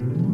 Mm-hmm.